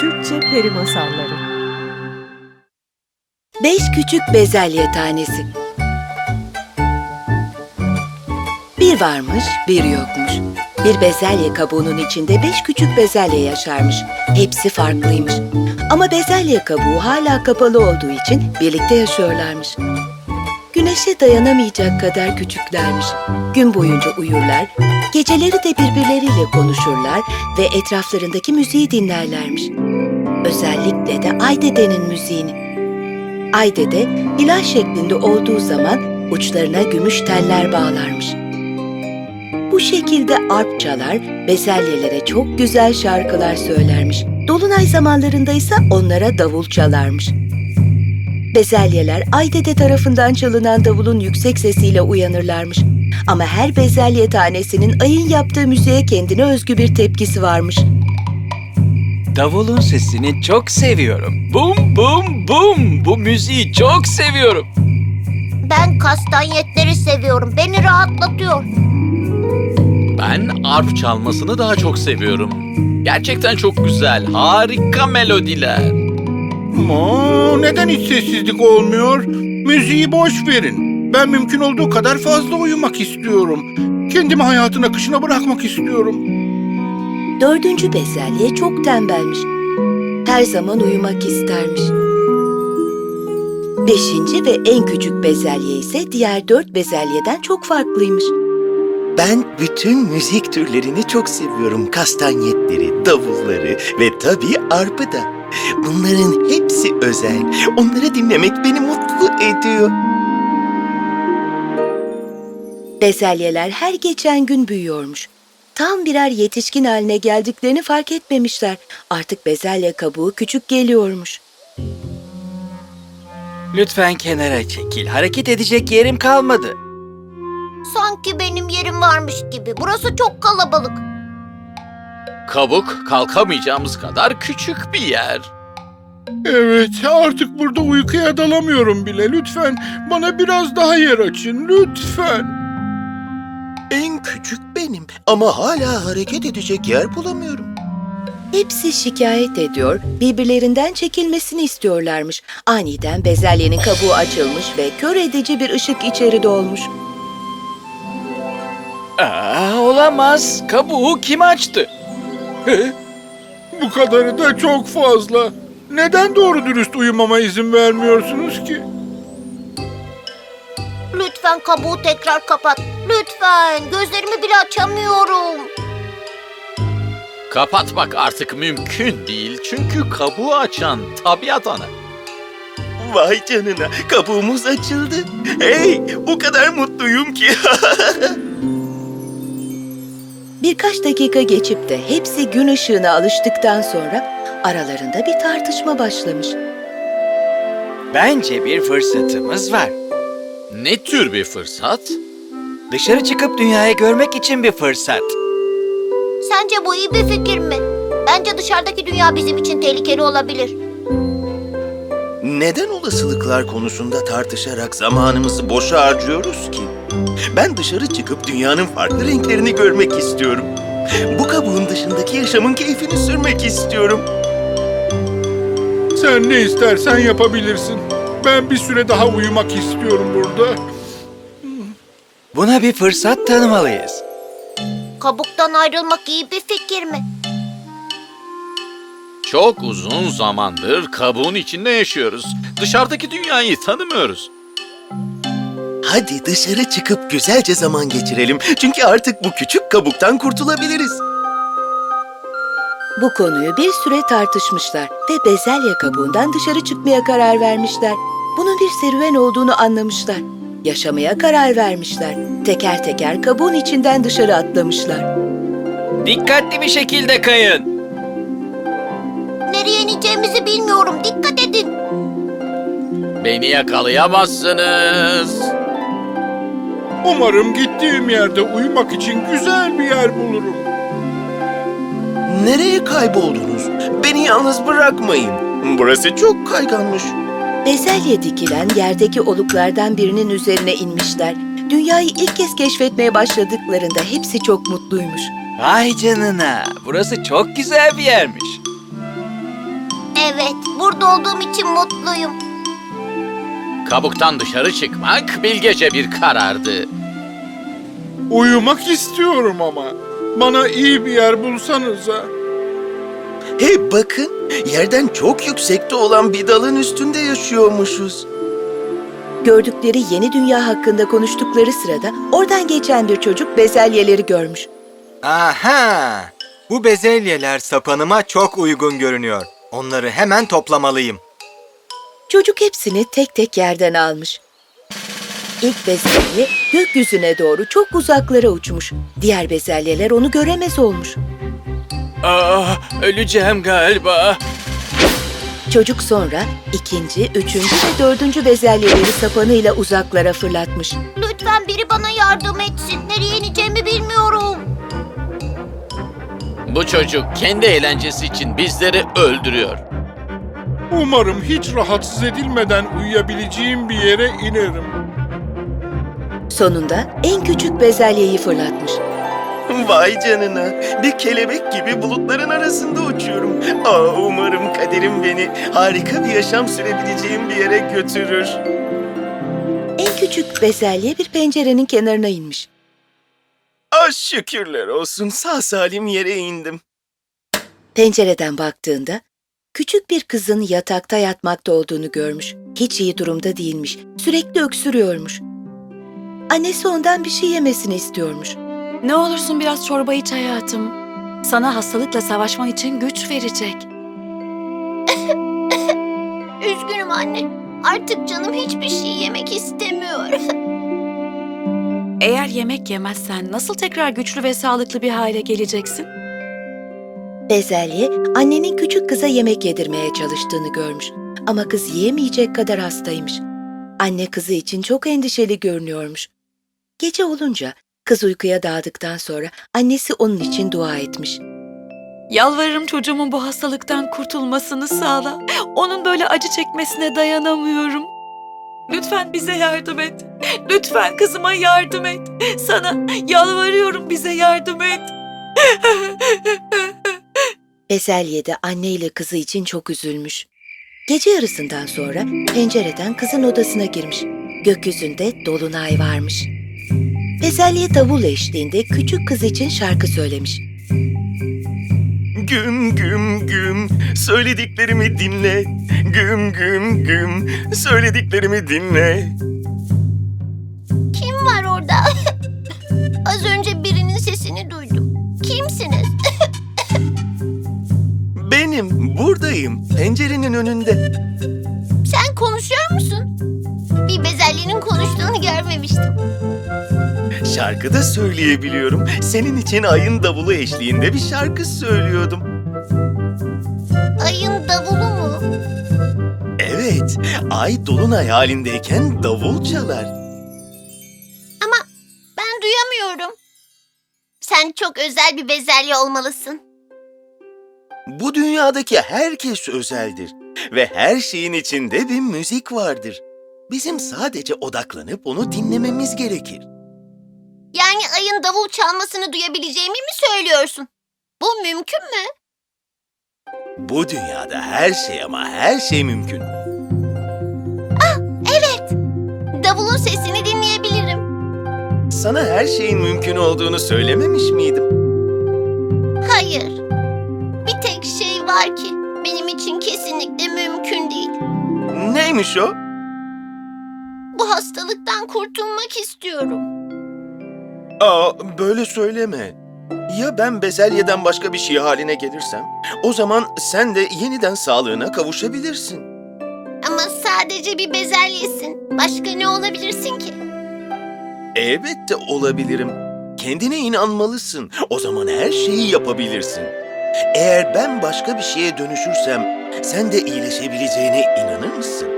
Türkçe Peri Masalları Beş küçük bezelye tanesi. Bir varmış, bir yokmuş. Bir bezelye kabuğunun içinde beş küçük bezelye yaşarmış. Hepsi farklıymış. Ama bezelye kabuğu hala kapalı olduğu için birlikte yaşıyorlarmış. Güneşe dayanamayacak kadar küçüklermiş. Gün boyunca uyurlar, geceleri de birbirleriyle konuşurlar ve etraflarındaki müziği dinlerlermiş. Özellikle de ay dedenin müziğini. Aydede hilal şeklinde olduğu zaman uçlarına gümüş teller bağlarmış. Bu şekilde arp çalar, bezelyelere çok güzel şarkılar söylermiş. Dolunay zamanlarında ise onlara davul çalarmış. Bezelyeler Aydede tarafından çalınan davulun yüksek sesiyle uyanırlarmış. Ama her bezelye tanesinin ayın yaptığı müziğe kendine özgü bir tepkisi varmış. Davulun sesini çok seviyorum. Bum bum bum. Bu müziği çok seviyorum. Ben kastanyetleri seviyorum. Beni rahatlatıyor. Ben arp çalmasını daha çok seviyorum. Gerçekten çok güzel, harika melodiler. Ama neden hiç sessizlik olmuyor? Müziği boş verin. Ben mümkün olduğu kadar fazla uyumak istiyorum. Kendimi hayatın akışına bırakmak istiyorum. Dördüncü bezelye çok tembelmiş. Her zaman uyumak istermiş. Beşinci ve en küçük bezelye ise diğer dört bezelyeden çok farklıymış. Ben bütün müzik türlerini çok seviyorum. Kastanyetleri, davulları ve tabii arpı da. Bunların hepsi özel. Onları dinlemek beni mutlu ediyor. Bezelyeler her geçen gün büyüyormuş. Tam birer yetişkin haline geldiklerini fark etmemişler. Artık bezelye kabuğu küçük geliyormuş. Lütfen kenara çekil. Hareket edecek yerim kalmadı. Sanki benim yerim varmış gibi. Burası çok kalabalık. Kabuk kalkamayacağımız kadar küçük bir yer. Evet, artık burada uykuya dalamıyorum bile. Lütfen bana biraz daha yer açın, lütfen. En küçük benim ama hala hareket edecek yer bulamıyorum. Hepsi şikayet ediyor, birbirlerinden çekilmesini istiyorlarmış. Aniden bezelyenin kabuğu açılmış ve kör edici bir ışık içeri dolmuş. Aa, olamaz. Kabuğu kim açtı? Bu kadarı da çok fazla. Neden doğru dürüst uyumama izin vermiyorsunuz ki? Lütfen kabuğu tekrar kapat. Lütfen. Gözlerimi bile açamıyorum. Kapatmak artık mümkün değil. Çünkü kabuğu açan tabiat ana. Vay canına, kabuğumuz açıldı. Hey, o kadar mutluyum ki. Birkaç dakika geçip de hepsi gün ışığına alıştıktan sonra aralarında bir tartışma başlamış. Bence bir fırsatımız var. Ne tür bir fırsat? Dışarı çıkıp dünyayı görmek için bir fırsat. Sence bu iyi bir fikir mi? Bence dışarıdaki dünya bizim için tehlikeli olabilir. Neden olasılıklar konusunda tartışarak zamanımızı boşa harcıyoruz ki? Ben dışarı çıkıp dünyanın farklı renklerini görmek istiyorum. Bu kabuğun dışındaki yaşamın keyfini sürmek istiyorum. Sen ne istersen yapabilirsin. Ben bir süre daha uyumak istiyorum burada. Buna bir fırsat tanımalıyız. Kabuktan ayrılmak iyi bir fikir mi? Çok uzun zamandır kabuğun içinde yaşıyoruz. Dışarıdaki dünyayı tanımıyoruz. Hadi dışarı çıkıp güzelce zaman geçirelim. Çünkü artık bu küçük kabuktan kurtulabiliriz. Bu konuyu bir süre tartışmışlar ve bezelye kabuğundan dışarı çıkmaya karar vermişler. Bunun bir serüven olduğunu anlamışlar. Yaşamaya karar vermişler. Teker teker kabuğun içinden dışarı atlamışlar. Dikkatli bir şekilde kayın. Nereye ineceğimizi bilmiyorum. Dikkat edin. Beni yakalayamazsınız. Umarım gittiğim yerde uyumak için güzel bir yer bulurum. Nereye kayboldunuz? Beni yalnız bırakmayın. Burası çok kayganmış. Bezelye dikilen yerdeki oluklardan birinin üzerine inmişler. Dünyayı ilk kez keşfetmeye başladıklarında hepsi çok mutluymuş. Vay canına. Burası çok güzel bir yermiş. Evet, burada olduğum için mutluyum. Kabuktan dışarı çıkmak bilgece bir karardı. Uyumak istiyorum ama. Bana iyi bir yer bulsanıza. Hey bakın, yerden çok yüksekte olan bir dalın üstünde yaşıyormuşuz. Gördükleri yeni dünya hakkında konuştukları sırada oradan geçen bir çocuk bezelyeleri görmüş. Aha! Bu bezelyeler sapanıma çok uygun görünüyor. Onları hemen toplamalıyım. Çocuk hepsini tek tek yerden almış. İlk bezelye gökyüzüne doğru çok uzaklara uçmuş. Diğer bezelyeler onu göremez olmuş. Ah, öleceğim galiba. Çocuk sonra ikinci, üçüncü ve dördüncü bezelyeleri sapanıyla uzaklara fırlatmış. Lütfen biri bana yardım etsin. Nereye ineceğimi bilmiyorum. Bu çocuk kendi eğlencesi için bizleri öldürüyor. Umarım hiç rahatsız edilmeden uyuyabileceğim bir yere inerim. Sonunda en küçük bezelyeyi fırlatmış. Vay canına, bir kelebek gibi bulutların arasında uçuyorum. Aa, umarım kaderim beni harika bir yaşam sürebileceğim bir yere götürür. En küçük bezelye bir pencerenin kenarına inmiş. Ah şükürler olsun sağ salim yere indim. Pencereden baktığında küçük bir kızın yatakta yatmakta olduğunu görmüş. Hiç iyi durumda değilmiş. Sürekli öksürüyormuş. Annesi ondan bir şey yemesini istiyormuş. Ne olursun biraz çorba iç hayatım. Sana hastalıkla savaşman için güç verecek. Üzgünüm anne. Artık canım hiçbir şey yemek istemiyor. Eğer yemek yemezsen nasıl tekrar güçlü ve sağlıklı bir hale geleceksin? Bezelye annenin küçük kıza yemek yedirmeye çalıştığını görmüş. Ama kız yiyemeyecek kadar hastaymış. Anne kızı için çok endişeli görünüyormuş. Gece olunca kız uykuya daldıktan sonra annesi onun için dua etmiş. Yalvarırım çocuğumun bu hastalıktan kurtulmasını sağla. Onun böyle acı çekmesine dayanamıyorum. Lütfen bize yardım et. Lütfen kızıma yardım et. Sana yalvarıyorum bize yardım et. Bezelye de anne ile kızı için çok üzülmüş. Gece yarısından sonra pencereden kızın odasına girmiş. Gökyüzünde dolunay varmış. Bezelye davul eşliğinde küçük kız için şarkı söylemiş. Güm güm güm söylediklerimi dinle. Güm güm güm söylediklerimi dinle. Kim var orada? Az önce birinin sesini duydum. Kimsiniz? Benim buradayım pencerenin önünde. Sen konuşuyor musun? Bir bezelyenin konuştuğunu görmemiştim. Şarkı da söyleyebiliyorum. Senin için ayın davulu eşliğinde bir şarkı söylüyordum. Ayın davulu mu? Evet, ay dolunay halindeyken davul çalar. Ama ben duyamıyorum. Sen çok özel bir bezelye olmalısın. Bu dünyadaki herkes özeldir ve her şeyin içinde bir müzik vardır. Bizim sadece odaklanıp onu dinlememiz gerekir. Yani ayın davul çalmasını duyabileceğimi mi söylüyorsun? Bu mümkün mü? Bu dünyada her şey ama her şey mümkün. Evet. Davulun sesini dinleyebilirim. Sana her şeyin mümkün olduğunu söylememiş miydim? Hayır. Bir tek şey var ki benim için kesinlikle mümkün değil. Neymiş o? Bu hastalıktan kurtulmak istiyorum. Aa, böyle söyleme. Ya ben bezelyeden başka bir şey haline gelirsem? O zaman sen de yeniden sağlığına kavuşabilirsin. Ama sadece bir bezelyesin. Başka ne olabilirsin ki? Elbette olabilirim. Kendine inanmalısın. O zaman her şeyi yapabilirsin. Eğer ben başka bir şeye dönüşürsem sen de iyileşebileceğine inanır mısın?